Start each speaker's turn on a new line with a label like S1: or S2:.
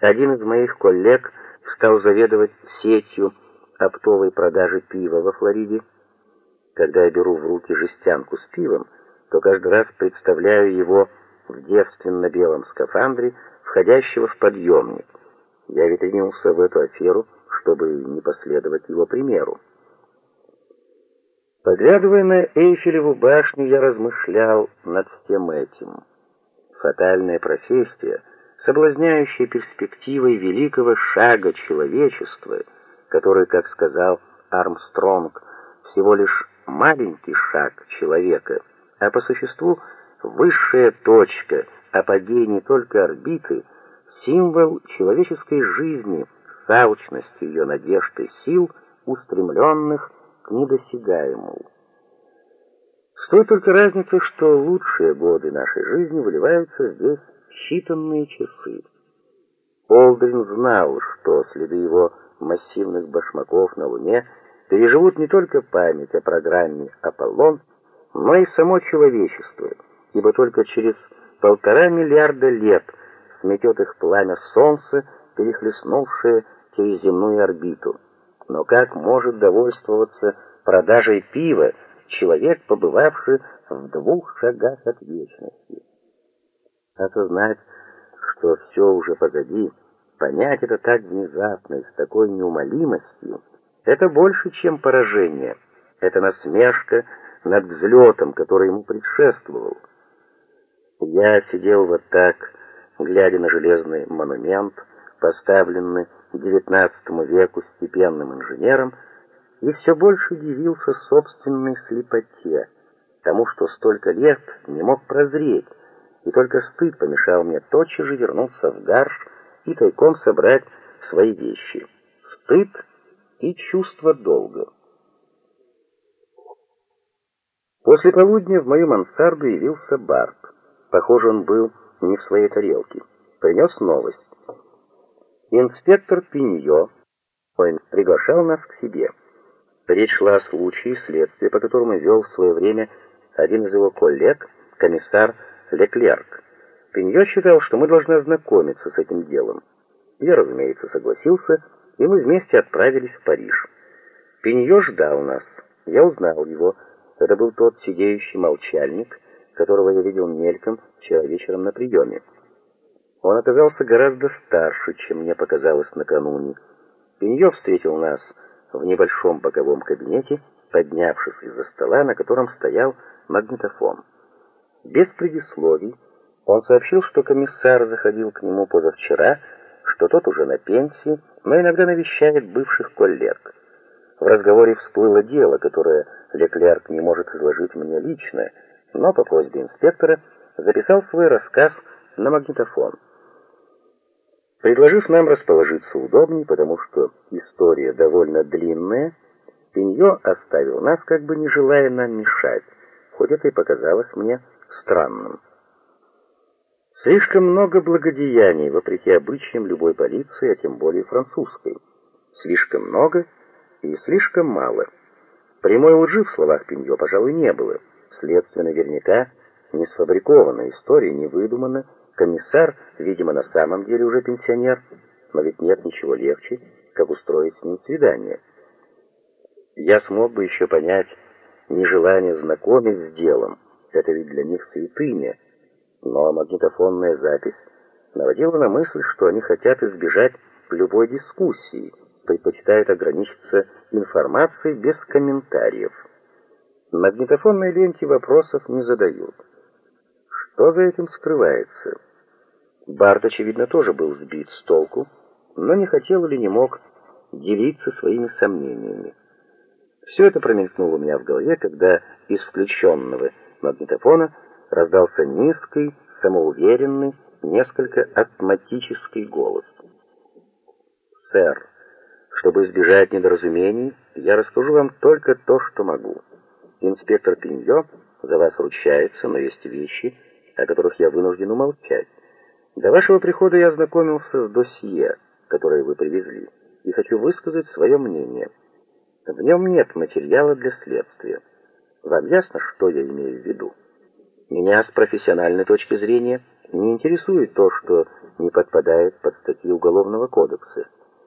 S1: Один из моих коллег стал заведовать сетью оптовой продажи пива во Флориде. Когда я беру в руки жестянку с пивом, то каждый раз представляю его в девственно-белом скафандре, входящего в подъемник. Я ведь ринулся в эту аферу, чтобы не последовать его примеру. Поглядывая на Эйфелеву башню, я размышлял над всем этим. Фатальная профессия, соблазняющая перспективой великого шага человечества, который, как сказал Армстронг, всего лишь маленький шаг человека, а по существу высшая точка, апогей не только орбиты, символ человеческой жизни, саучности ее надежд и сил, устремленных к недосягаемому. С той только разницей, что лучшие годы нашей жизни выливаются здесь считанные часы. Олдрин знал, что следы его массивных башмаков на Луне переживут не только память о программе «Аполлон», но и само человечество, ибо только через полтора миллиарда лет сметет их пламя Солнца, перехлестнувшее через земную орбиту. Но как может довольствоваться продажей пива человек, побывавший в двух шагах от вечности? Осознать, что все уже позади, понять это так внезапно и с такой неумолимостью, это больше, чем поражение. Это насмешка над взлетом, который ему предшествовал. Я сидел вот так, глядя на железный монумент, поставленный XIX веку степенным инженером, и все больше удивился собственной слепоте, тому, что столько лет не мог прозреть, и только стыд помешал мне тотчас же вернуться в гараж и тайком собрать свои вещи. Стыд и чувство долга. После полудня в мою мансарду явился Барт. Похоже, он был не в своей тарелке. Принес новость. Инспектор Пиньо приглашал нас к себе. Речь шла о случае следствия, по которому вел в свое время один из его коллег, комиссар Леклерк. Пиньо считал, что мы должны ознакомиться с этим делом. Я, разумеется, согласился, и мы вместе отправились в Париж. Пиньо ждал нас. Я узнал его. Это был тот сидеющий молчальник, которого я видел мельком вчера вечером на приеме. Он оказался гораздо старше, чем мне показалось накануне. Пиньо встретил нас в небольшом боковом кабинете, поднявшись из-за стола, на котором стоял магнитофон. Без предисловий он сообщил, что комиссар заходил к нему позавчера, что тот уже на пенсии, но иногда навещает бывших коллег. В разговоре всплыло дело, которое Леклерк не может изложить мне лично, но по просьбе инспектора записал свой рассказ на магнитофон. Предложив нам расположиться удобнее, потому что история довольно длинная, Пиньо оставил нас, как бы не желая нам мешать, хоть это и показалось мне странным. Слишком много благодеяний, вопреки обычаям любой полиции, а тем более французской. Слишком много и слишком мало. Прямой лжи в словах Пиньо, пожалуй, не было. Следствие наверняка не сфабриковано, история не выдумана. Комиссар, видимо, на самом деле уже пенсионер, но ведь нет ничего легче, как устроить с ним свидание. Я смог бы еще понять нежелание знакомить с делом. Это ведь для них святыня. Но магнитофонная запись наводила на мысль, что они хотят избежать любой дискуссии, предпочитают ограничиться информацией без комментариев. На магнитофонной ленте вопросов не задают. Что за этим скрывается? Барт, очевидно, тоже был сбит с толку, но не хотел или не мог делиться своими сомнениями. Все это промелькнуло у меня в голове, когда из включенного магнитофона раздался низкий, самоуверенный, несколько астматический голос. «Сэр, чтобы избежать недоразумений, я расскажу вам только то, что могу. Инспектор Пиньо за вас ручается, но есть вещи, о которых я вынужден умолчать. До вашего прихода я ознакомился с досье, которое вы привезли, и хочу высказать свое мнение. В нем нет материала для следствия. Вам ясно, что я имею в виду? Меня с профессиональной точки зрения не интересует то, что не подпадает под статьи Уголовного кодекса.